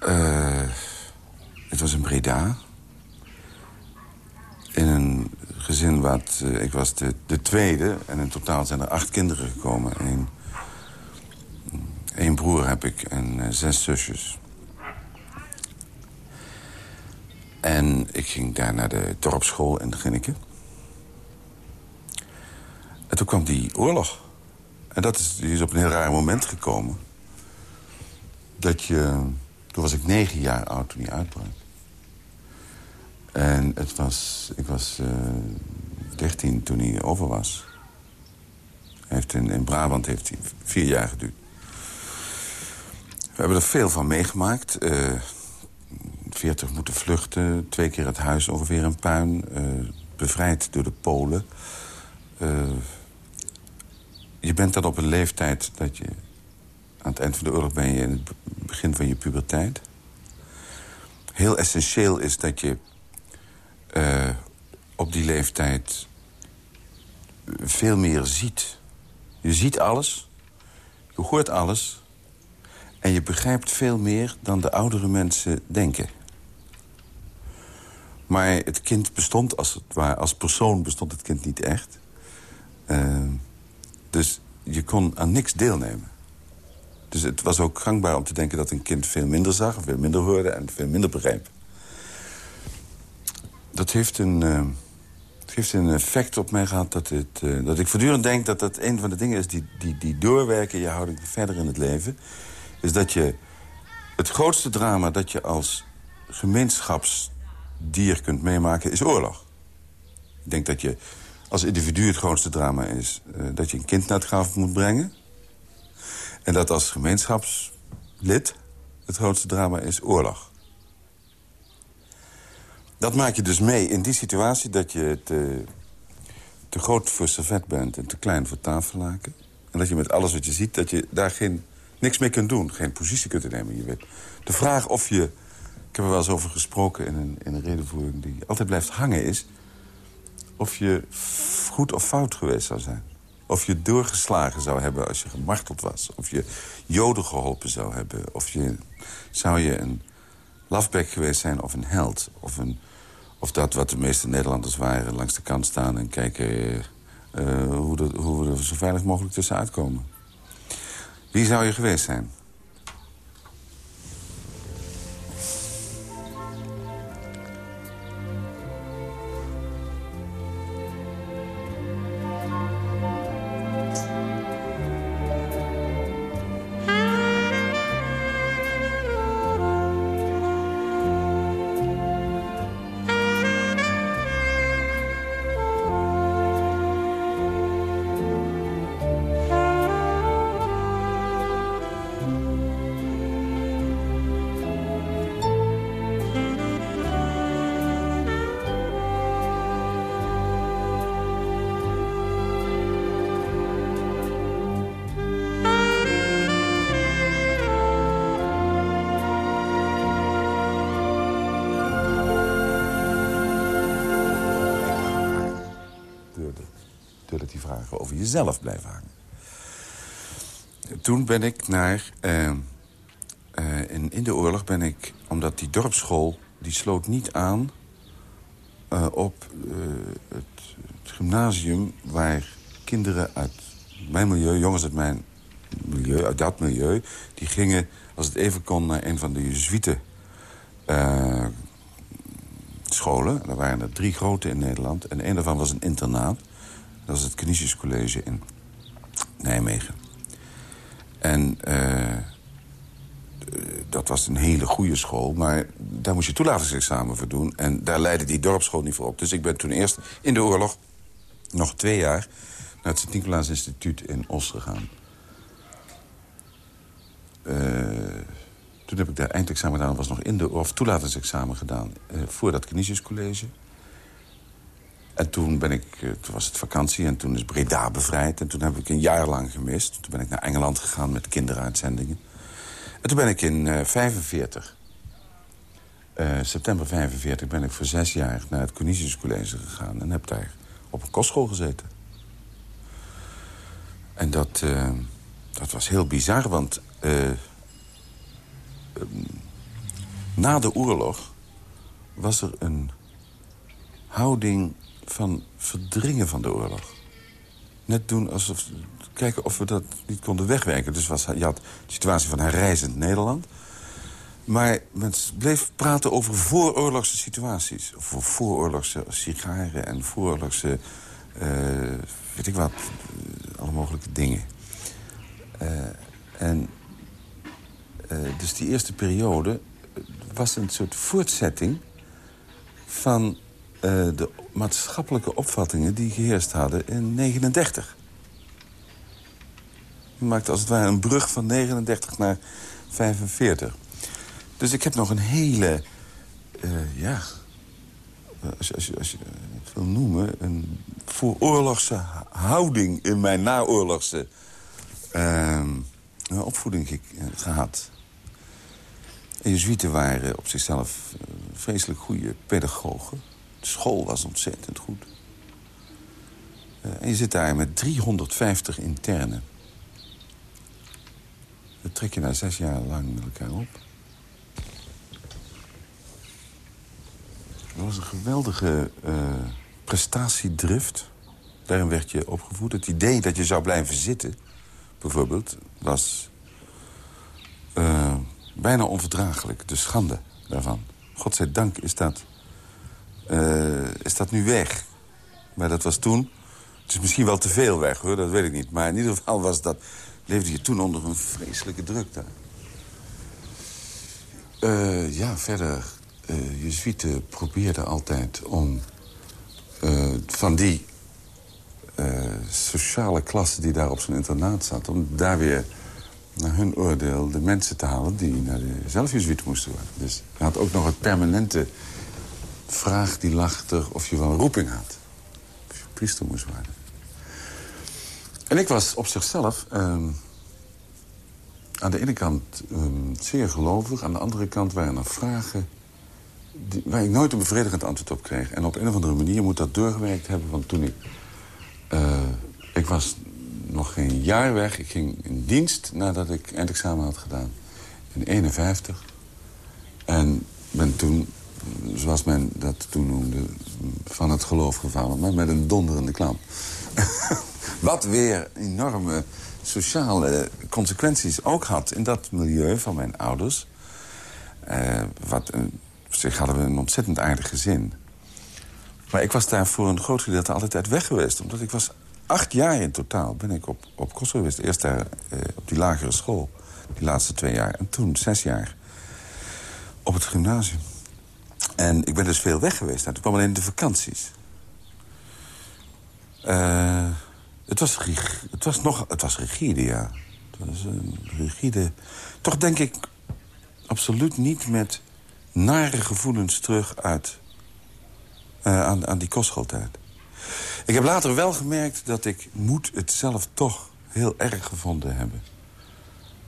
uh, het was in Breda. In een gezin wat... Uh, ik was de, de tweede en in totaal zijn er acht kinderen gekomen. Eén, broer heb ik en zes zusjes. En ik ging daar naar de dorpsschool in Ginneke. En toen kwam die oorlog. En dat is, die is op een heel raar moment gekomen. Dat je... Toen was ik negen jaar oud toen die uitbrak. En het was, ik was uh, eh, 13 toen hij over was. heeft in, in Brabant heeft hij vier jaar geduurd. We hebben er veel van meegemaakt. Uh, eh, 40 moeten vluchten, twee keer het huis ongeveer een puin. Uh, bevrijd door de Polen. je bent dan op een leeftijd dat je... Aan het eind van de oorlog ben je in het begin van je puberteit. Heel essentieel is dat je uh, op die leeftijd veel meer ziet. Je ziet alles, je hoort alles... en je begrijpt veel meer dan de oudere mensen denken. Maar het kind bestond als het ware, als persoon bestond het kind niet echt. Uh, dus je kon aan niks deelnemen. Dus het was ook gangbaar om te denken dat een kind veel minder zag... veel minder hoorde en veel minder begreep dat heeft een, heeft een effect op mij gehad... Dat, het, uh, dat ik voortdurend denk dat dat een van de dingen is... die, die, die doorwerken je houding verder in het leven. Is dat je het grootste drama dat je als gemeenschapsdier kunt meemaken... is oorlog. Ik denk dat je als individu het grootste drama is... Uh, dat je een kind naar het graf moet brengen. En dat als gemeenschapslid het grootste drama is oorlog. Dat maak je dus mee in die situatie dat je te, te groot voor servet bent... en te klein voor tafellaken. En dat je met alles wat je ziet, dat je daar geen, niks mee kunt doen. Geen positie kunt nemen. Je weet. De vraag of je... Ik heb er wel eens over gesproken in een, in een redenvoering die altijd blijft hangen is... of je goed of fout geweest zou zijn. Of je doorgeslagen zou hebben als je gemarteld was. Of je joden geholpen zou hebben. Of je, zou je een lafbek geweest zijn of een held. Of een of dat wat de meeste Nederlanders waren, langs de kant staan en kijken uh, hoe, de, hoe we er zo veilig mogelijk tussenuit komen. Wie zou je geweest zijn? Jezelf blijven hangen. Toen ben ik naar... Uh, in, de oorlog ben ik, omdat die dorpsschool... die sloot niet aan uh, op het, het, gymnasium... waar kinderen uit mijn milieu, jongens uit mijn milieu, uit dat milieu... die gingen, als het even kon, naar een van de Jezuïeten scholen. Er waren er drie grote in Nederland. En een daarvan was een internaat. Dat was het Canisius College in Nijmegen. En uh, dat was een hele goede school, maar daar moest je toelatingsexamen voor doen. En daar leidde die dorpsschool niet voor op. Dus ik ben toen eerst in de oorlog, nog twee jaar... naar het Sint-Nicolaas Instituut in Os gegaan. Uh, toen heb ik daar eindexamen gedaan, was nog in de of toelatingsexamen gedaan... Voor dat Canisius College. En toen, ben ik, uh, toen was het vakantie en toen is Breda bevrijd. En toen heb ik een jaar lang gemist. Toen ben ik naar Engeland gegaan met kinderuitzendingen. En toen ben ik in uh, 45, september 45, ben ik voor zes jaar naar het Canisius College gegaan. En heb daar op een kostschool gezeten. En dat, dat was heel bizar, want na de oorlog was er een houding van verdringen van de oorlog. Net doen alsof... Kijken of we dat niet konden wegwerken. Dus was, je had de situatie van herrijzend Nederland. Maar men bleef praten over vooroorlogse situaties. Over vooroorlogse sigaren en vooroorlogse... Uh, weet ik wat, uh, alle mogelijke dingen. Uh, en dus die eerste periode was een soort voortzetting van uh, de maatschappelijke opvattingen die geheerst hadden in 39. Je maakte als het ware een brug van 39 naar 45. Dus ik heb nog een hele, uh, ja, als je, als, je, als je het wil noemen... een vooroorlogse houding in mijn naoorlogse uh, opvoeding ge gehad. En Jezuïeten waren op zichzelf vreselijk goede pedagogen. School was ontzettend goed. Uh, en je zit daar met 350 internen. Dat trek je na zes jaar lang met elkaar op. Er was een geweldige uh, prestatiedrift. Daarin werd je opgevoed. Het idee dat je zou blijven zitten, bijvoorbeeld, was... Uh, bijna onverdraaglijk. De schande daarvan. Godzijdank is dat, is dat nu weg. Maar dat was toen... Het is misschien wel te veel weg, hoor, dat weet ik niet. Maar in ieder geval was dat, leefde je toen onder een vreselijke druk daar. Uh, ja, verder... Uh, Jezuïeten probeerden altijd om van die sociale klasse die daar op zijn internaat zat... om daar weer naar hun oordeel de mensen te halen die naar de zelfjezuïet moesten worden. Dus je had ook nog het permanente vraag die lag er of je wel een roeping had. Of je priester moest worden. En ik was op zichzelf uh, aan de ene kant uh, zeer gelovig... aan de andere kant waren er vragen die, waar ik nooit een bevredigend antwoord op kreeg. En op een of andere manier moet dat doorgewerkt hebben. Want toen ik... Uh, ik was nog geen jaar weg. Ik ging in dienst nadat ik eindexamen had gedaan. In 51. En ben toen, zoals men dat toen noemde, van het geloof gevallen. Met een donderende klap. Wat weer enorme sociale consequenties ook had in dat milieu van mijn ouders. Uh, wat, op zich hadden we een ontzettend aardig gezin. Maar ik was daar voor een groot gedeelte altijd weg geweest. Omdat ik was acht jaar in totaal ben ik op, op Kosovo geweest. Eerst daar eh, op die lagere school, die laatste twee jaar. En toen zes jaar op het gymnasium. En ik ben dus veel weg geweest. En toen kwam alleen de vakanties. Uh, het, was, het was nog... Het was rigide, ja. Het was een rigide... Toch denk ik absoluut niet met nare gevoelens terug uit... Uh, aan, aan die kostschooltijd. Ik heb later wel gemerkt dat ik moet het zelf toch heel erg gevonden hebben...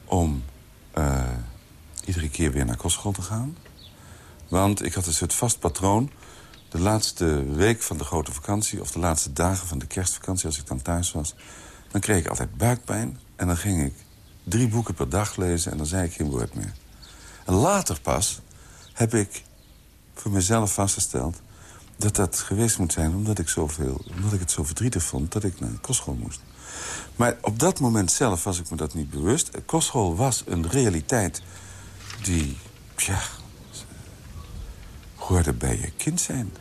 om uh, iedere keer weer naar kostschool te gaan. Want ik had een soort vast patroon. De laatste week van de grote vakantie... of de laatste dagen van de kerstvakantie, als ik dan thuis was... dan kreeg ik altijd buikpijn en dan ging ik drie boeken per dag lezen... en dan zei ik geen woord meer. En later pas heb ik voor mezelf vastgesteld... dat dat geweest moet zijn omdat ik, zoveel, omdat ik het zo verdrietig vond... dat ik naar kostschool moest. Maar op dat moment zelf was ik me dat niet bewust. Kostschool was een realiteit die... ja, hoorde bij je kind zijn.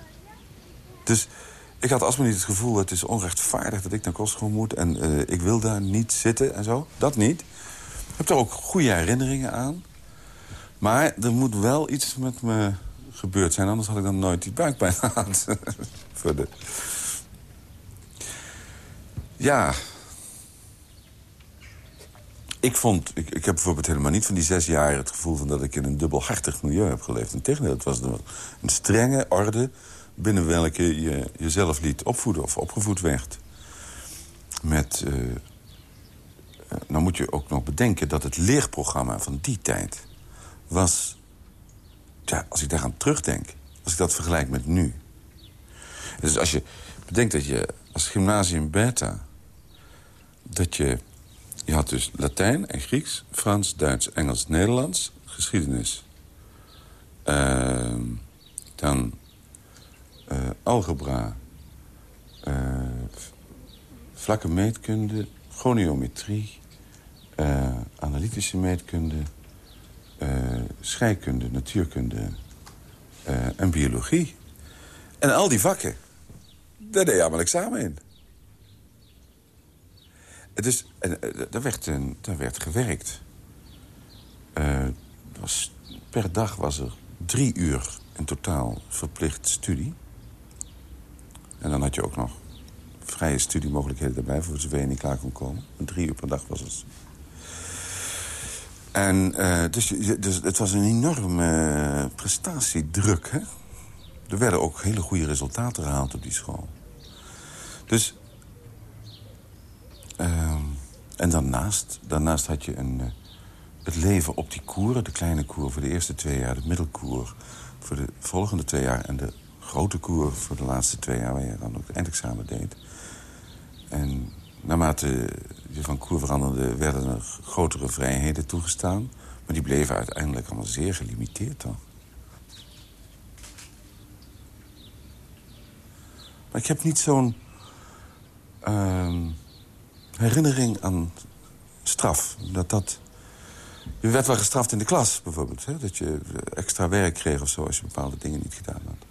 Dus ik had alsmaar niet het gevoel... het is onrechtvaardig dat ik naar kostschool moet... en uh, ik wil daar niet zitten en zo. Dat niet. Ik heb er ook goede herinneringen aan. Maar er moet wel iets met me gebeurd zijn. Anders had ik dan nooit die buikpijn gehad. Ja. Ik vond... Ik, ik heb bijvoorbeeld helemaal niet van die zes jaar het gevoel... van dat ik in een dubbelhartig milieu heb geleefd. Integendeel, het was een strenge orde... binnen welke je jezelf liet opvoeden of opgevoed werd. Met... Uh, nou moet je ook nog bedenken dat het leerprogramma van die tijd... was ja, als ik daar aan terugdenk, als ik dat vergelijk met nu... Dus als je bedenkt dat je als gymnasium beta... dat je... Je had dus Latijn en Grieks, Frans, Duits, Engels, Nederlands, geschiedenis. Uh, dan uh, algebra, uh, vlakke meetkunde, goniometrie, uh, analytische meetkunde... Scheikunde, natuurkunde en biologie. En al die vakken, daar deed je allemaal examen in. Dus, daar, werd, werd gewerkt. Was, per dag was er drie uur in totaal verplicht studie. En dan had je ook nog vrije studiemogelijkheden erbij... voor zover je niet klaar kon komen. drie uur per dag was het. En dus, dus het was een enorme prestatiedruk. Hè? Er werden ook hele goede resultaten gehaald op die school. Dus... Uh, en daarnaast, daarnaast had je een, uh, het leven op die koeren. De kleine koer voor de eerste twee jaar. De middelkoer voor de volgende twee jaar. En de grote koer voor de laatste twee jaar... waar je dan ook het eindexamen deed. En naarmate je van koer veranderde, werden er grotere vrijheden toegestaan. Maar die bleven uiteindelijk allemaal zeer gelimiteerd dan. Maar ik heb niet zo'n uh, herinnering aan straf. Dat dat... Je werd wel gestraft in de klas, bijvoorbeeld. Hè? Dat je extra werk kreeg of zo als je bepaalde dingen niet gedaan had.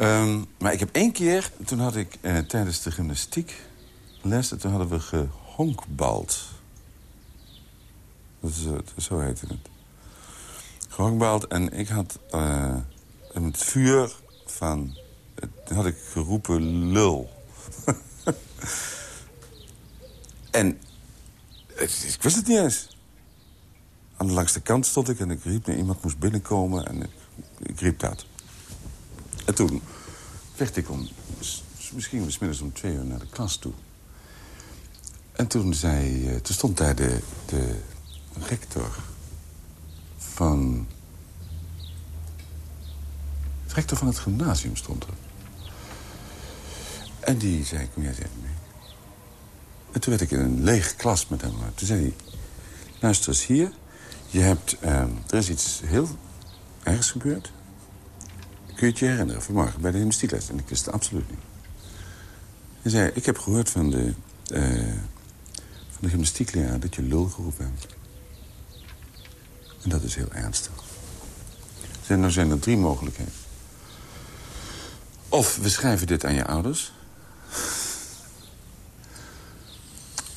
Um, maar ik heb één keer, toen had ik uh, tijdens de gymnastiek les. toen hadden we gehonkbald. Dat is, eh, zo heette het. Gehonkbald. En ik had uh, het vuur van... Toen had ik geroepen lul. en ik wist het niet eens. Aan de langste kant stond ik en ik riep... iemand moest binnenkomen en ik, riep dat. En toen werd ik om... Misschien was middags om twee uur naar de klas toe. En toen, zei, eh, toen stond daar de, de rector van... De rector van het gymnasium stond er. En die zei, kom jij mee. En toen werd ik in een lege klas met hem. Toen zei hij, luister eens hier. Je hebt, uh, er is iets heel ergs gebeurd. Kun je het je herinneren vanmorgen bij de gymnastiekles? En ik wist het absoluut niet. Hij zei, ik heb gehoord van de... Uh, van de gymnastiekleraar dat je lul geroepen hebt. En dat is heel ernstig. Zijn, nou zijn er drie mogelijkheden. Of we schrijven dit aan je ouders.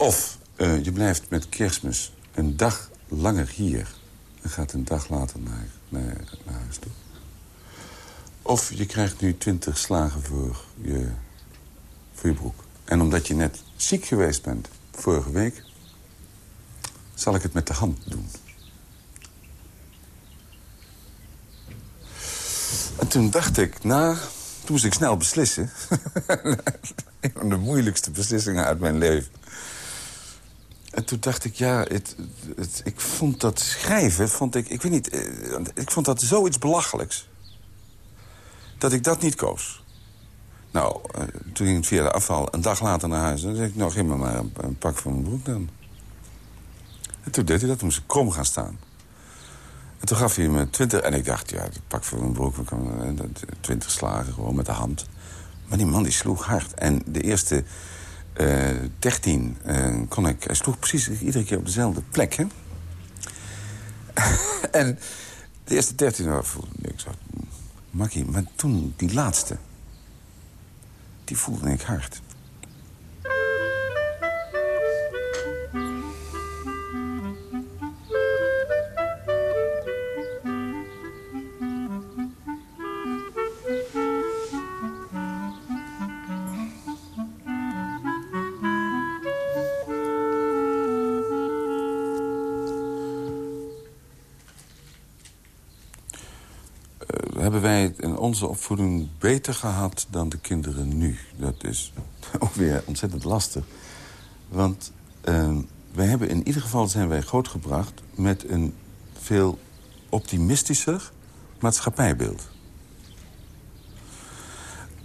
Of uh, je blijft met kerstmis een dag langer hier... en gaat een dag later naar, naar, naar huis toe. Of je krijgt nu twintig slagen voor je, voor je broek. En omdat je net ziek geweest bent vorige week... zal ik het met de hand doen. En toen dacht ik, nou, toen moest ik snel beslissen. een van de moeilijkste beslissingen uit mijn leven. En toen dacht ik, ja, het, het, ik vond dat schrijven, vond ik, ik weet niet, eh, ik vond dat zoiets belachelijks. Dat ik dat niet koos. Nou, uh, toen ging het via de afval een dag later naar huis. En zei ik, nou, geef me maar een, pak van mijn broek dan. En toen deed hij dat, toen moest ik krom gaan staan. En toen gaf hij me twintig... En ik dacht, ja, pak voor mijn broek. Twintig slagen, gewoon met de hand. Maar die man die sloeg hard. En de eerste uh, 13 uh, kon ik... Hij sloeg precies iedere keer op dezelfde plek, hè? en de eerste 13 voelde ik zo... Makkie, maar toen, die laatste... die voelde ik hard. Onze opvoeding beter gehad dan de kinderen nu. Dat is ook weer ontzettend lastig. Want uh, wij hebben in ieder geval zijn wij grootgebracht... met een veel optimistischer maatschappijbeeld.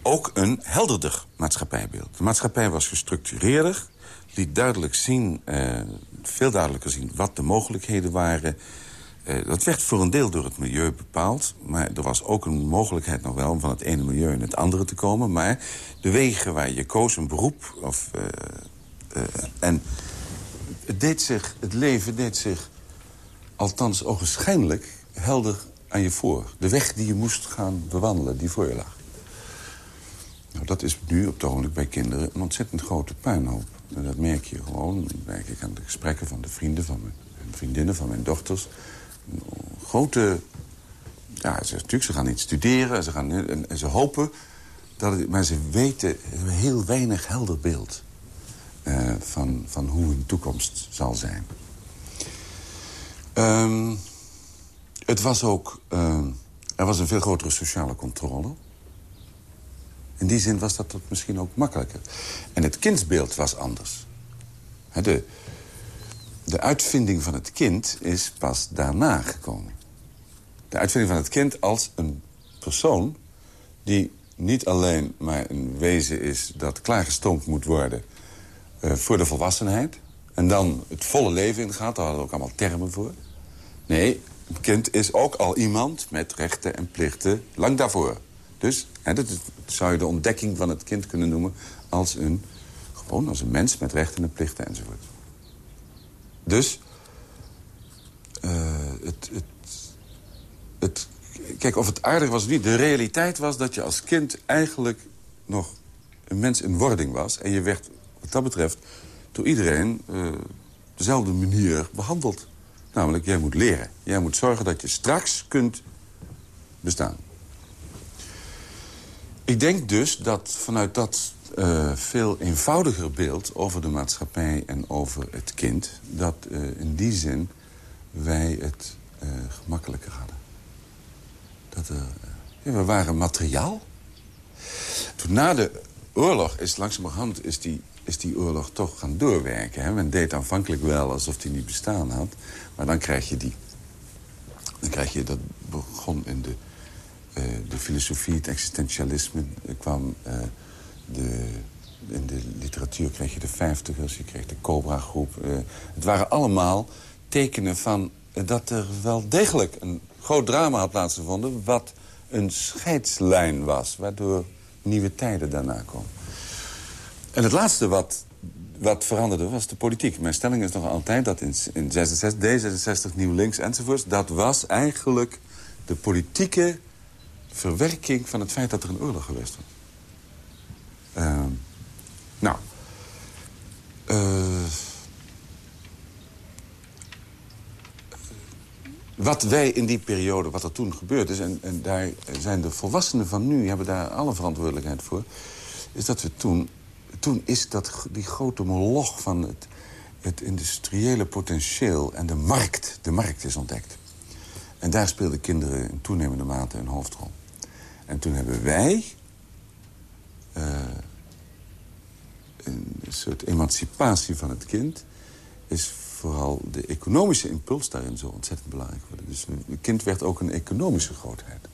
Ook een helderder maatschappijbeeld. De maatschappij was gestructureerder, liet duidelijk zien, uh, veel duidelijker zien... wat de mogelijkheden waren dat werd voor een deel door het milieu bepaald. Maar er was ook een mogelijkheid nog wel om van het ene milieu in het andere te komen. Maar de wegen waar je koos, een beroep... Of, uh, uh, en het, deed zich, het leven deed zich, althans ogenschijnlijk, helder aan je voor. De weg die je moest gaan bewandelen, die voor je lag. Nou, dat is nu op het ogenblik bij kinderen een ontzettend grote puinhoop. En dat merk je gewoon. Dat merk ik aan de gesprekken van de vrienden van mijn vriendinnen, van mijn dochters grote... Ja, ze, natuurlijk, ze gaan niet studeren ze gaan, en, en ze hopen... Dat maar ze weten heel weinig helder beeld... Uh, van, van hoe hun toekomst zal zijn. Um, het was ook... Uh, er was een veel grotere sociale controle. In die zin was dat misschien ook makkelijker. En het kindsbeeld was anders. de, de uitvinding van het kind is pas daarna gekomen. De uitvinding van het kind als een persoon... die niet alleen maar een wezen is dat klaargestoomd moet worden... Uh, voor de volwassenheid... en dan het volle leven ingaat, daar hadden we ook allemaal termen voor. Nee, een kind is ook al iemand met rechten en plichten lang daarvoor. Dus hè, dat zou je de ontdekking van het kind kunnen noemen... als een, gewoon als een mens met rechten en plichten enzovoort. Dus uh, het, het, het, kijk, of het aardig was of niet... de realiteit was dat je als kind eigenlijk nog een mens in wording was. En je werd, wat dat betreft, door iedereen uh, dezelfde manier behandeld. Namelijk, jij moet leren. Jij moet zorgen dat je straks kunt bestaan. Ik denk dus dat vanuit dat uh, veel eenvoudiger beeld over de maatschappij en over het kind... dat uh, in die zin wij het uh, gemakkelijker hadden. Dat, ja, we waren materiaal. Toen na de oorlog is langzamerhand is die, is die oorlog toch gaan doorwerken. Hè? Men deed aanvankelijk wel alsof die niet bestaan had. Maar dan krijg je die... Dan krijg je, dat begon in de, de filosofie, het existentialisme kwam de, in de literatuur kreeg je de vijftigers, je kreeg de Cobra-groep. Uh, het waren allemaal tekenen van dat er wel degelijk een groot drama had plaatsgevonden... wat een scheidslijn was, waardoor nieuwe tijden daarna komen. En het laatste wat, wat veranderde was de politiek. Mijn stelling is nog altijd dat in, in 66, D66, Nieuw Links enzovoorts... dat was eigenlijk de politieke verwerking van het feit dat er een oorlog geweest was. Uh, nou. Uh, wat wij in die periode, wat er toen gebeurd is... En, en daar zijn de volwassenen van nu, hebben daar alle verantwoordelijkheid voor... is dat we toen... Toen is dat, die grote moloch van het, het industriële potentieel en de markt... de markt is ontdekt. En daar speelden kinderen in toenemende mate een hoofdrol. En toen hebben wij een soort emancipatie van het kind... is vooral de economische impuls daarin zo ontzettend belangrijk geworden. Dus het kind werd ook een economische grootheid.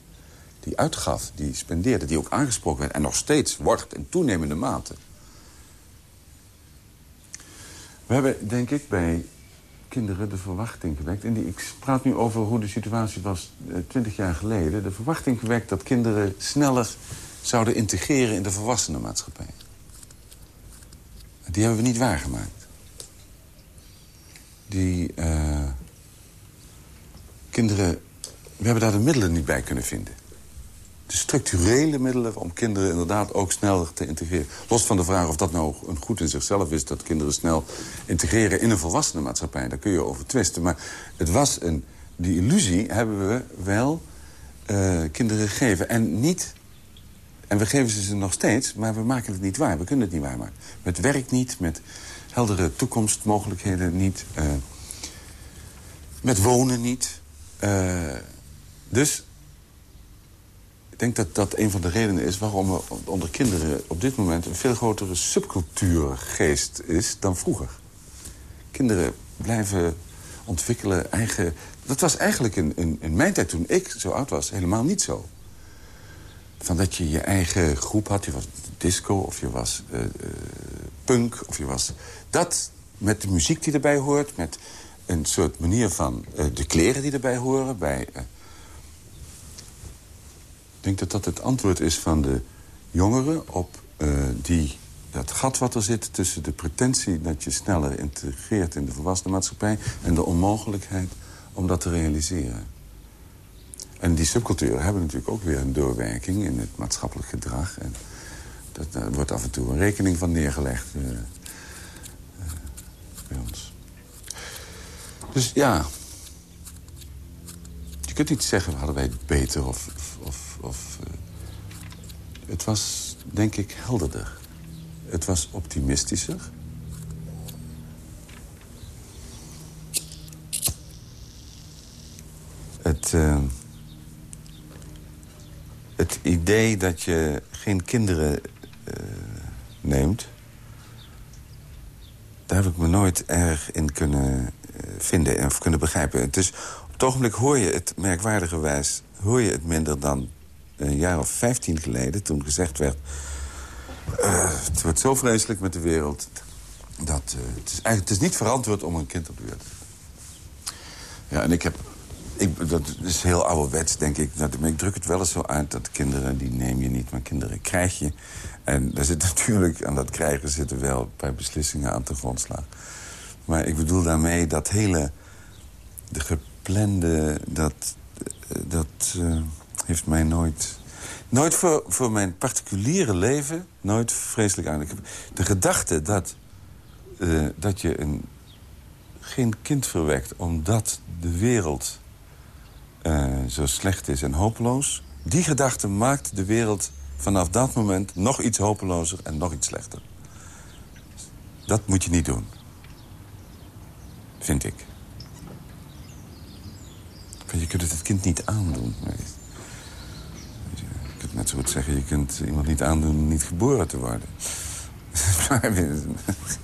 Die uitgaf, die spendeerde, die ook aangesproken werd... en nog steeds wordt in toenemende mate. We hebben, denk ik, bij kinderen de verwachting gewekt... en die, ik praat nu over hoe de situatie was eh, twintig jaar geleden... de verwachting gewekt dat kinderen sneller zouden integreren in de volwassenenmaatschappij. Die hebben we niet waargemaakt. Die uh, kinderen... We hebben daar de middelen niet bij kunnen vinden. De structurele middelen om kinderen inderdaad ook sneller te integreren. Los van de vraag of dat nou een goed in zichzelf is... dat kinderen snel integreren in een volwassenenmaatschappij. Daar kun je over twisten. Maar het was een, die illusie hebben we wel uh, kinderen gegeven. En niet en we geven ze ze nog steeds, maar we maken het niet waar. We kunnen het niet waarmaken. Met werk niet, met heldere toekomstmogelijkheden niet. Uh, met wonen niet. Uh, dus ik denk dat dat een van de redenen is... waarom er onder kinderen op dit moment... een veel grotere subcultuurgeest is dan vroeger. Kinderen blijven ontwikkelen eigen... Dat was eigenlijk in, in, in mijn tijd, toen ik zo oud was, helemaal niet zo van dat je je eigen groep had. Je was disco of je was uh, punk of je was... Dat met de muziek die erbij hoort, met een soort manier van uh, de kleren die erbij horen. Bij, ik denk dat dat het antwoord is van de jongeren op die, dat gat wat er zit... tussen de pretentie dat je sneller integreert in de volwassen maatschappij... en de onmogelijkheid om dat te realiseren. En die subculturen hebben natuurlijk ook weer een doorwerking in het maatschappelijk gedrag. En dat, daar wordt af en toe een rekening van neergelegd uh, uh, bij ons. Dus ja, je kunt niet zeggen, hadden wij het beter of... of, of uh, het was, denk ik, helderder. Het was optimistischer. Het het idee dat je geen kinderen uh, neemt... daar heb ik me nooit erg in kunnen uh, vinden of kunnen begrijpen. Dus op het ogenblik hoor je het merkwaardigerwijs... hoor je het minder dan een jaar of vijftien geleden... toen gezegd werd... Uh, het wordt zo vreselijk met de wereld... dat het, is eigenlijk, het is niet verantwoord om een kind op de wereld te Ja, en ik heb ik, dat is heel ouderwets, denk ik. Dat, ik druk het wel eens zo uit dat kinderen, die neem je niet, maar kinderen krijg je. En daar zit natuurlijk, aan dat krijgen zitten wel paar beslissingen aan te grondslag. Maar ik bedoel daarmee dat hele, de geplande, dat, dat uh, heeft mij nooit... Nooit voor, voor mijn particuliere leven, nooit vreselijk aan. De gedachte dat, uh, dat je een, geen kind verwekt omdat de wereld uh, zo slecht is en hopeloos... die gedachte maakt de wereld vanaf dat moment nog iets hopelozer en nog iets slechter. Dat moet je niet doen. Vind ik. Je kunt het het kind niet aandoen. Je kunt net zo goed zeggen... je kunt iemand niet aandoen niet geboren te worden.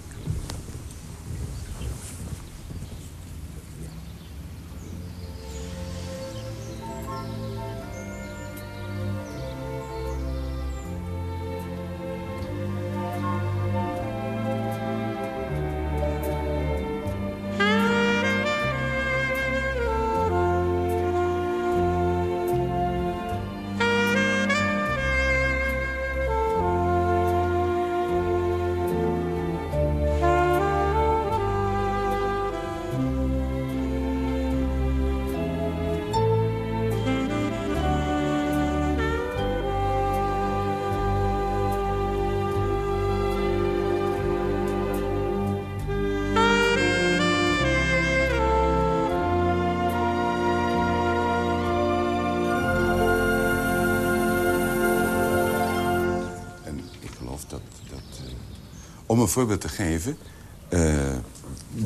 Om een voorbeeld te geven, uh,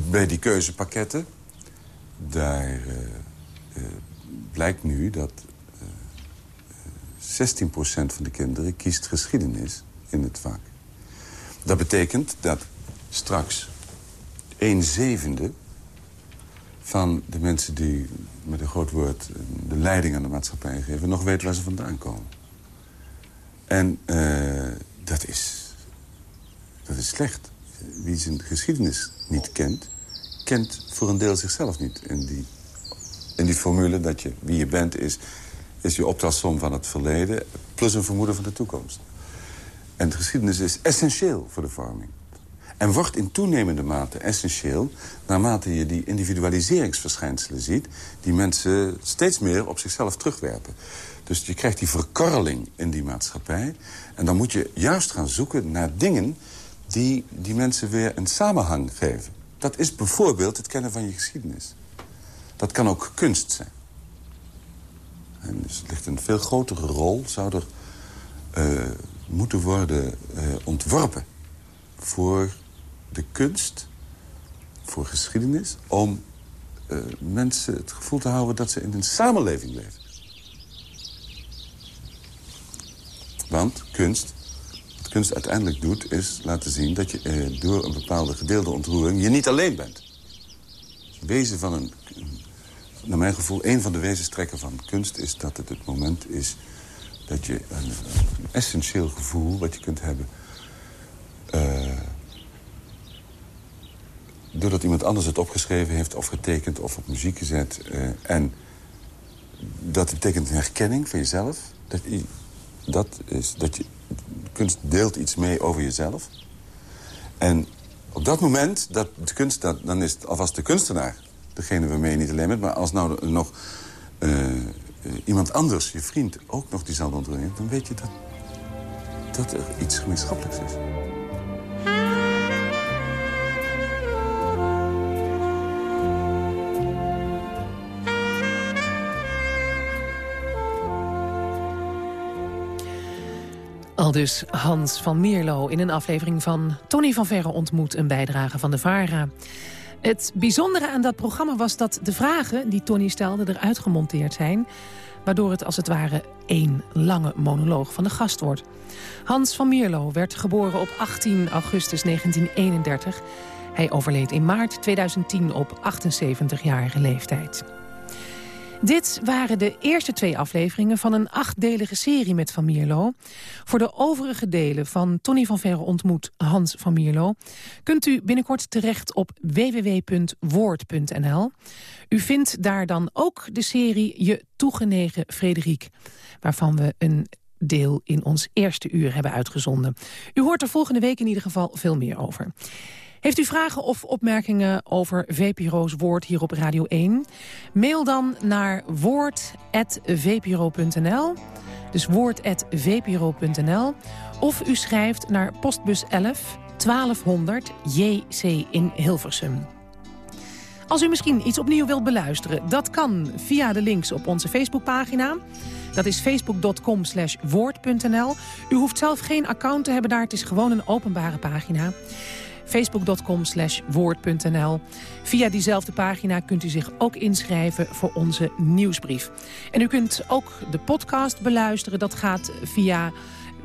bij die keuzepakketten... daar uh, uh, blijkt nu dat 16% van de kinderen kiest geschiedenis in het vak. Dat betekent dat straks een zevende van de mensen die met een groot woord de leiding aan de maatschappij geven... nog weet waar ze vandaan komen. En dat is dat is slecht. Wie zijn geschiedenis niet kent, kent voor een deel zichzelf niet in die, in die formule... dat je wie je bent is, is je optelsom van het verleden... plus een vermoeden van de toekomst. En de geschiedenis is essentieel voor de vorming. En wordt in toenemende mate essentieel... naarmate je die individualiseringsverschijnselen ziet... die mensen steeds meer op zichzelf terugwerpen. Dus je krijgt die verkorreling in die maatschappij. En dan moet je juist gaan zoeken naar dingen... die die mensen weer een samenhang geven. Dat is bijvoorbeeld het kennen van je geschiedenis. Dat kan ook kunst zijn. En dus het ligt een veel grotere rol, zou er uh, moeten worden uh, ontworpen... voor de kunst, voor geschiedenis... om uh, mensen het gevoel te houden dat ze in een samenleving leven. Want kunst, kunst uiteindelijk doet, is laten zien... dat je uh, door een bepaalde gedeelde ontroering je niet alleen bent. Wezen van een... Naar mijn gevoel, een van de wezenstrekken van kunst is dat het het moment is... dat je een, essentieel gevoel wat je kunt hebben... Uh, doordat iemand anders het opgeschreven heeft of getekend of op muziek gezet. Uh, en dat betekent een herkenning van jezelf. Dat, dat is dat je kunst deelt iets mee over jezelf. En op dat moment, dat de kunst, dat, dan is het alvast de kunstenaar... degene waarmee je niet alleen bent, maar als nou nog uh, uh, iemand anders, je vriend, ook nog diezelfde ontroering... dan weet je dat, dat er iets gemeenschappelijks is. Dus Hans van Mierlo in een aflevering van Tony van Verre ontmoet... een bijdrage van de VARA. Het bijzondere aan dat programma was dat de vragen die Tony stelde... eruit gemonteerd zijn, waardoor het als het ware één lange monoloog van de gast wordt. Hans van Mierlo werd geboren op 18 augustus 1931. Hij overleed in maart 2010 op 78-jarige leeftijd. Dit waren de eerste twee afleveringen van een achtdelige serie met Van Mierlo. Voor de overige delen van Tony van Verre ontmoet Hans van Mierlo... kunt u binnenkort terecht op www.woord.nl. U vindt daar dan ook de serie Je toegenegen Frederik... waarvan we een deel in ons eerste uur hebben uitgezonden. U hoort er volgende week in ieder geval veel meer over. Heeft u vragen of opmerkingen over VPRO's Woord hier op Radio 1? Mail dan naar woord.vpro.nl. Dus woord.vpro.nl. Of u schrijft naar postbus 11 1200 JC in Hilversum. Als u misschien iets opnieuw wilt beluisteren, dat kan via de links op onze Facebookpagina. Dat is facebook.com woord.nl. U hoeft zelf geen account te hebben daar, het is gewoon een openbare pagina facebook.com slash woord.nl. Via diezelfde pagina kunt u zich ook inschrijven voor onze nieuwsbrief. En u kunt ook de podcast beluisteren. Dat gaat via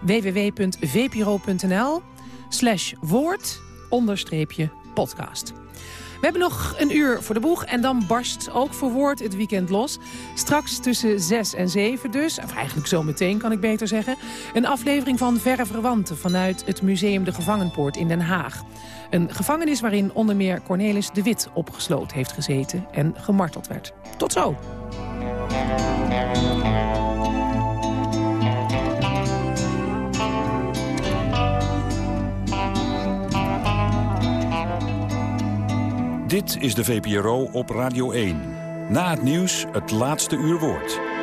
www.vpro.nl slash woord onderstreepje podcast. We hebben nog een uur voor de boeg en dan barst ook voor woord het weekend los. Straks tussen 6 en 7 dus, of eigenlijk zo meteen kan ik beter zeggen... een aflevering van Verre Verwanten vanuit het Museum de Gevangenpoort in Den Haag. Een gevangenis waarin onder meer Cornelis de Wit opgesloten heeft gezeten en gemarteld werd. Tot zo! Dit is de VPRO op Radio 1. Na het nieuws het laatste uur woord.